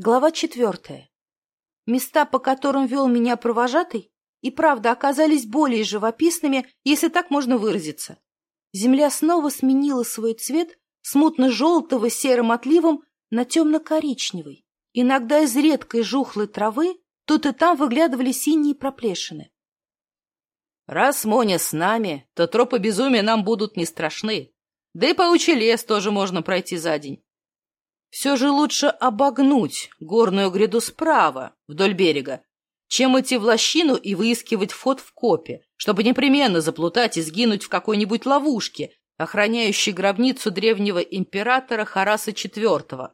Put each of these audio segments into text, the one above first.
Глава четвертая. Места, по которым вел меня провожатый, и правда оказались более живописными, если так можно выразиться. Земля снова сменила свой цвет смутно мутно-желтого серым отливом на темно-коричневый. Иногда из редкой жухлой травы тут и там выглядывали синие проплешины. «Раз Моня с нами, то тропы безумия нам будут не страшны. Да и паучий лес тоже можно пройти за день». Все же лучше обогнуть горную гряду справа, вдоль берега, чем идти в лощину и выискивать вход в копе, чтобы непременно заплутать и сгинуть в какой-нибудь ловушке, охраняющей гробницу древнего императора Хараса IV.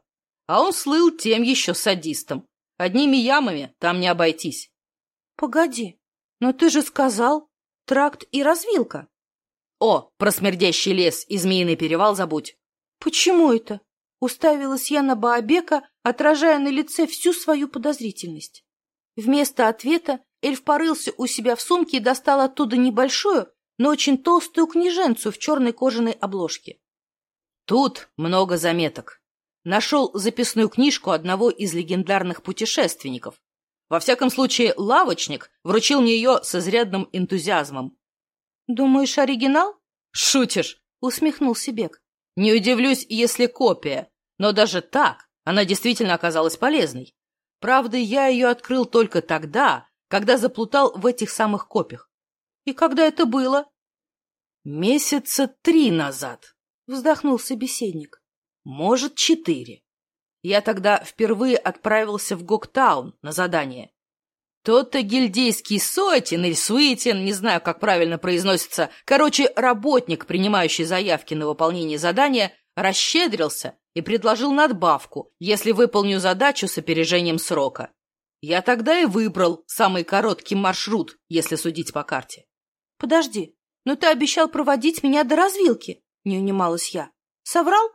А он слыл тем еще садистом. Одними ямами там не обойтись. — Погоди, но ты же сказал тракт и развилка. — О, про смердящий лес и змеиный перевал забудь. — Почему это? уставилась я на Баобека, отражая на лице всю свою подозрительность. Вместо ответа эльф порылся у себя в сумке и достал оттуда небольшую, но очень толстую книженцу в черной кожаной обложке. Тут много заметок. Нашел записную книжку одного из легендарных путешественников. Во всяком случае, лавочник вручил мне ее с изрядным энтузиазмом. «Думаешь, оригинал?» «Шутишь!» — усмехнулся Бек. «Не удивлюсь, если копия. Но даже так она действительно оказалась полезной. Правда, я ее открыл только тогда, когда заплутал в этих самых копиях. И когда это было? Месяца три назад, вздохнул собеседник. Может, четыре. Я тогда впервые отправился в Гоктаун на задание. Тот-то гильдейский сотен или суетин, не знаю, как правильно произносится, короче, работник, принимающий заявки на выполнение задания, расщедрился и предложил надбавку, если выполню задачу с опережением срока. Я тогда и выбрал самый короткий маршрут, если судить по карте. — Подожди, но ты обещал проводить меня до развилки, — не унималась я. — Соврал?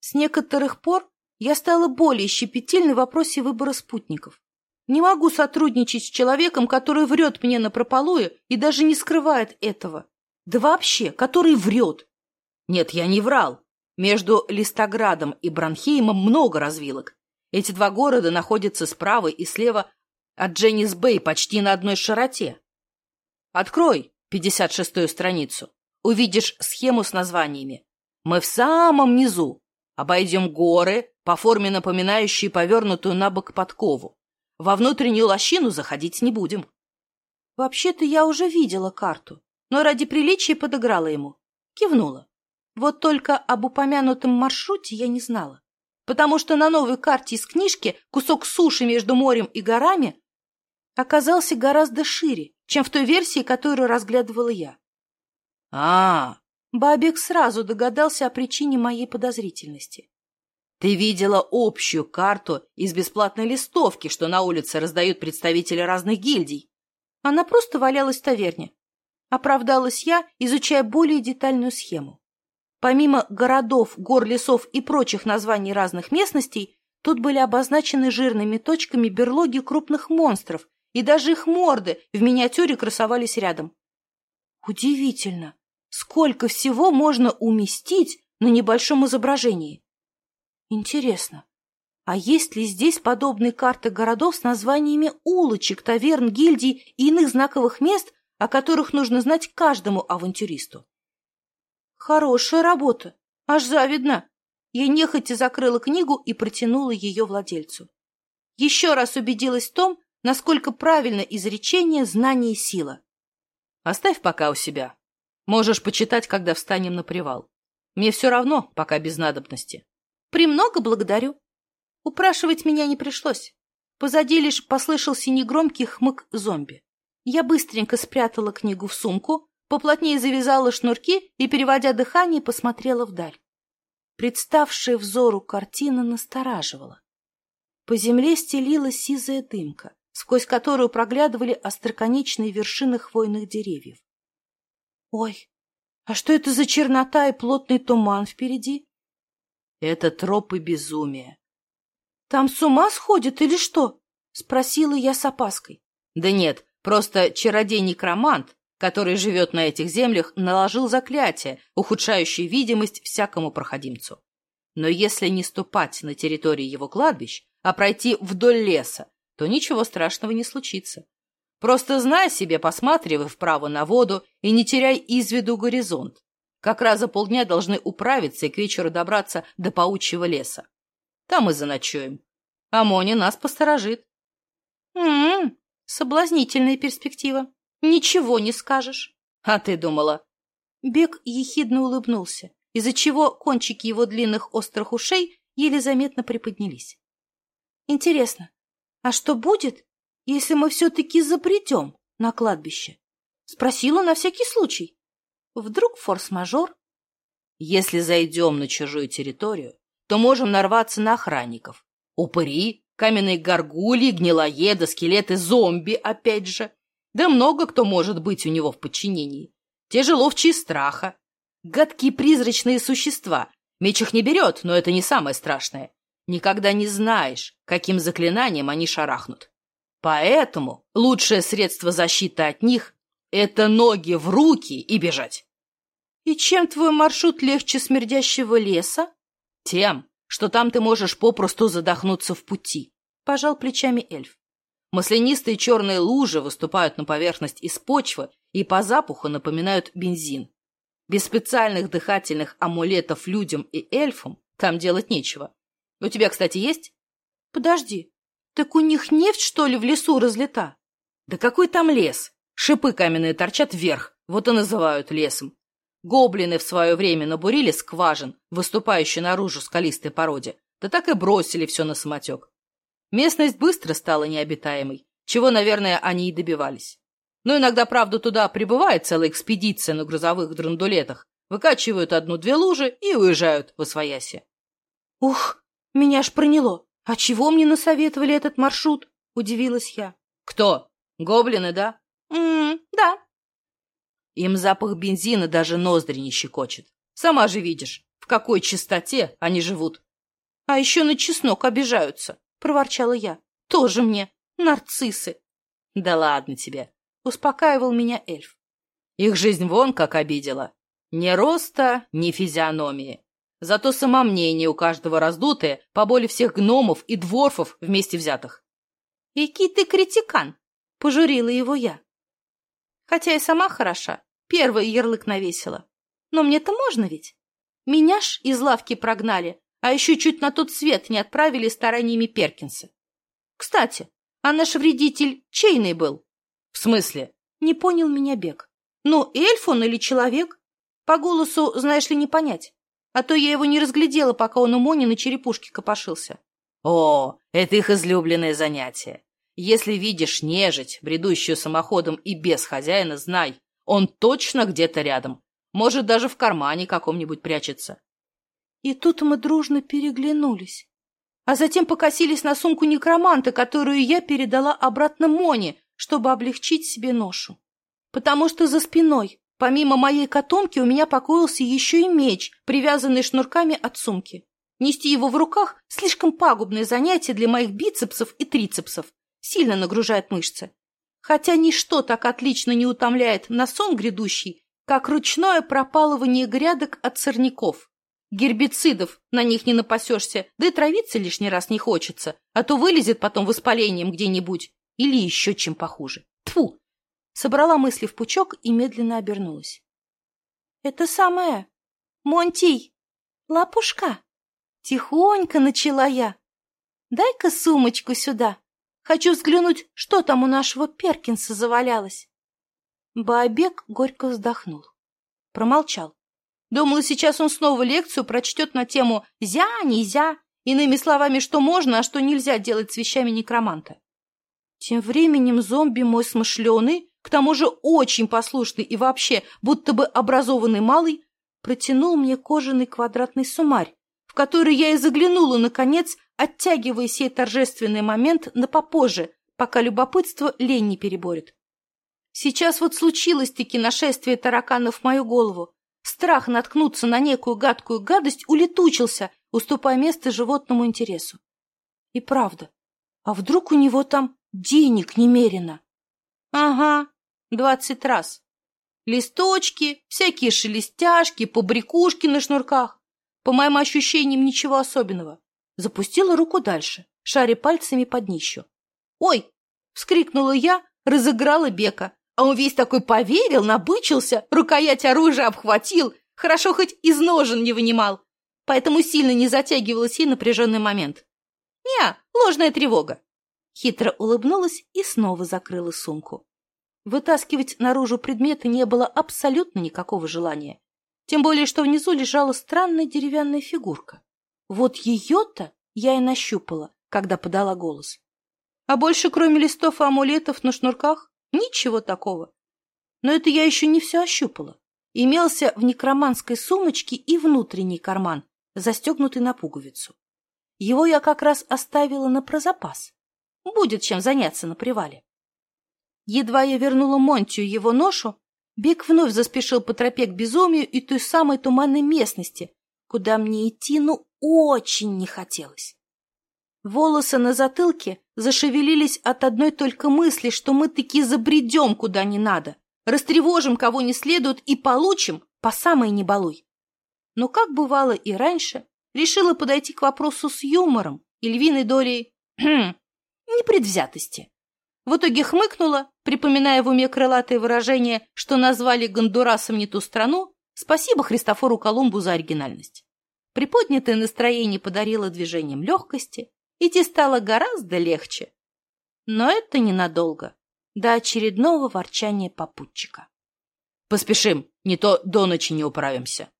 С некоторых пор я стала более щепетильной в вопросе выбора спутников. Не могу сотрудничать с человеком, который врет мне напропалую и даже не скрывает этого. Да вообще, который врет. Нет, я не врал. Между листоградом и Бранхеймом много развилок. Эти два города находятся справа и слева от Дженнис Бэй почти на одной широте. Открой 56-ю страницу. Увидишь схему с названиями. Мы в самом низу. Обойдем горы, по форме напоминающие повернутую на бок подкову. Во внутреннюю лощину заходить не будем. Вообще-то я уже видела карту, но ради приличия подыграла ему. Кивнула. Вот только об упомянутом маршруте я не знала, потому что на новой карте из книжки кусок суши между морем и горами оказался гораздо шире, чем в той версии, которую разглядывала я. а, Бабик сразу догадался о причине моей подозрительности. «Ты видела общую карту из бесплатной листовки, что на улице раздают представители разных гильдий?» Она просто валялась в таверне. Оправдалась я, изучая более детальную схему. Помимо городов, гор, лесов и прочих названий разных местностей, тут были обозначены жирными точками берлоги крупных монстров, и даже их морды в миниатюре красовались рядом. Удивительно, сколько всего можно уместить на небольшом изображении. Интересно, а есть ли здесь подобные карты городов с названиями улочек, таверн, гильдий и иных знаковых мест, о которых нужно знать каждому авантюристу? «Хорошая работа! Аж завидно! Я нехотя закрыла книгу и протянула ее владельцу. Еще раз убедилась в том, насколько правильно изречение «знание сила». «Оставь пока у себя. Можешь почитать, когда встанем на привал. Мне все равно, пока без надобности». «Премного благодарю. Упрашивать меня не пришлось. Позади лишь послышался негромкий хмык зомби. Я быстренько спрятала книгу в сумку, Поплотнее завязала шнурки и, переводя дыхание, посмотрела вдаль. Представшая взору картина настораживала. По земле стелила сизая дымка, сквозь которую проглядывали остроконечные вершины хвойных деревьев. «Ой, а что это за чернота и плотный туман впереди?» «Это тропы безумия». «Там с ума сходит или что?» — спросила я с опаской. «Да нет, просто чародей-некромант который живет на этих землях, наложил заклятие, ухудшающее видимость всякому проходимцу. Но если не ступать на территории его кладбищ, а пройти вдоль леса, то ничего страшного не случится. Просто знай себе, посматривай вправо на воду и не теряй из виду горизонт. Как раз за полдня должны управиться и к вечеру добраться до паучьего леса. Там и заночуем. А Мони нас посторожит. М м-м, -м, соблазнительная перспектива. Ничего не скажешь. А ты думала? Бег ехидно улыбнулся, из-за чего кончики его длинных острых ушей еле заметно приподнялись. Интересно, а что будет, если мы все-таки запретем на кладбище? Спросила на всякий случай. Вдруг форс-мажор? Если зайдем на чужую территорию, то можем нарваться на охранников. Упыри, каменные горгульи, гнилоеды, скелеты, зомби, опять же. Да много кто может быть у него в подчинении. Те же ловчие страха. Гадкие призрачные существа. Меч их не берет, но это не самое страшное. Никогда не знаешь, каким заклинанием они шарахнут. Поэтому лучшее средство защиты от них — это ноги в руки и бежать. И чем твой маршрут легче смердящего леса? Тем, что там ты можешь попросту задохнуться в пути, — пожал плечами эльф. Маслянистые черные лужи выступают на поверхность из почвы и по запаху напоминают бензин. Без специальных дыхательных амулетов людям и эльфам там делать нечего. У тебя, кстати, есть? Подожди, так у них нефть, что ли, в лесу разлета? Да какой там лес? Шипы каменные торчат вверх, вот и называют лесом. Гоблины в свое время набурили скважин, выступающий наружу скалистой породе, да так и бросили все на самотек. Местность быстро стала необитаемой, чего, наверное, они и добивались. Но иногда, правда, туда прибывает целая экспедиция на грузовых драндулетах, выкачивают одну-две лужи и уезжают в Освояси. Ух, меня аж проняло. А чего мне насоветовали этот маршрут? Удивилась я. Кто? Гоблины, да? М да. Им запах бензина даже ноздри не щекочет. Сама же видишь, в какой чистоте они живут. А еще на чеснок обижаются, проворчала я. Тоже мне нарциссы. Да ладно тебе, успокаивал меня эльф. Их жизнь вон как обидела. Ни роста, ни физиономии. Зато самомнение у каждого раздутое, поболе всех гномов и дворфов вместе взятых. «Який ты критикан!» — пожурила его я. Хотя и сама хороша, первый ярлык навесила. Но мне-то можно ведь? Меня ж из лавки прогнали, а еще чуть на тот свет не отправили стараниями Перкинса. Кстати, а наш вредитель чейный был? В смысле? Не понял меня Бег. Ну, эльф он или человек? По голосу, знаешь ли, не понять. А то я его не разглядела, пока он у Мони на черепушке копошился. О, это их излюбленное занятие. Если видишь нежить, бредущую самоходом и без хозяина, знай, он точно где-то рядом. Может, даже в кармане каком-нибудь прячется. И тут мы дружно переглянулись. А затем покосились на сумку некроманта, которую я передала обратно Моне, чтобы облегчить себе ношу. Потому что за спиной Помимо моей котомки у меня покоился еще и меч, привязанный шнурками от сумки. Нести его в руках – слишком пагубное занятие для моих бицепсов и трицепсов. Сильно нагружает мышцы. Хотя ничто так отлично не утомляет на сон грядущий, как ручное пропалывание грядок от сорняков. Гербицидов на них не напасешься, да и травиться лишний раз не хочется, а то вылезет потом воспалением где-нибудь или еще чем похуже. Тфу, собрала мысли в пучок и медленно обернулась. — Это самое. Монтий! Лапушка! Тихонько начала я. Дай-ка сумочку сюда. Хочу взглянуть, что там у нашего Перкинса завалялось. Баобек горько вздохнул. Промолчал. Думала, сейчас он снова лекцию прочтет на тему «зя, нельзя», иными словами, что можно, а что нельзя делать с вещами некроманта. Тем временем зомби мой смышленый к тому же очень послушный и вообще будто бы образованный малый, протянул мне кожаный квадратный сумарь, в который я и заглянула, наконец, оттягивая сей торжественный момент на попозже, пока любопытство лень не переборет. Сейчас вот случилось-таки нашествие тараканов в мою голову. Страх наткнуться на некую гадкую гадость улетучился, уступая место животному интересу. И правда, а вдруг у него там денег немерено? Ага, двадцать раз. Листочки, всякие шелестяшки, побрякушки на шнурках. По моим ощущениям, ничего особенного. Запустила руку дальше, шаря пальцами под днищу. «Ой!» — вскрикнула я, разыграла Бека. А Он весь такой поверил, набычился, рукоять оружия обхватил, хорошо хоть из ножен не вынимал. Поэтому сильно не затягивал и напряженный момент. «Не, ложная тревога!» Хитро улыбнулась и снова закрыла сумку. Вытаскивать наружу предметы не было абсолютно никакого желания. Тем более, что внизу лежала странная деревянная фигурка. Вот ее-то я и нащупала, когда подала голос. А больше, кроме листов и амулетов на шнурках, ничего такого. Но это я еще не все ощупала. Имелся в некроманской сумочке и внутренний карман, застегнутый на пуговицу. Его я как раз оставила на прозапас. Будет чем заняться на привале. Едва я вернула Монтию его ношу, Бег вновь заспешил по тропе к безумию и той самой туманной местности, куда мне идти ну очень не хотелось. Волосы на затылке зашевелились от одной только мысли, что мы таки забредем куда не надо, растревожим кого не следует и получим по самой небалуй. Но, как бывало и раньше, решила подойти к вопросу с юмором и львиной долей непредвзятости. В итоге хмыкнула, припоминая в уме крылатое выражение, что назвали Гондурасом не ту страну, спасибо Христофору Колумбу за оригинальность. Приподнятое настроение подарило движением легкости, идти стало гораздо легче. Но это ненадолго, до очередного ворчания попутчика. «Поспешим, не то до ночи не управимся».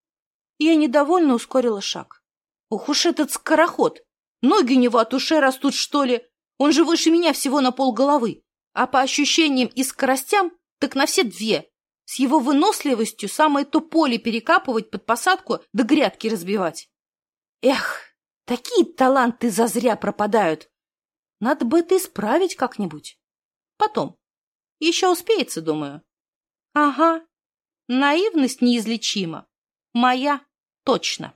Я недовольно ускорила шаг. Ух уж этот скороход! Ноги у него от ушей растут, что ли? Он же выше меня всего на пол головы, а по ощущениям и скоростям так на все две. С его выносливостью самое то поле перекапывать под посадку да грядки разбивать. такие таланты зазря пропадают. Надо бы это исправить как-нибудь. Потом. Еще успеется, думаю. Ага. Наивность неизлечима. Моя точно.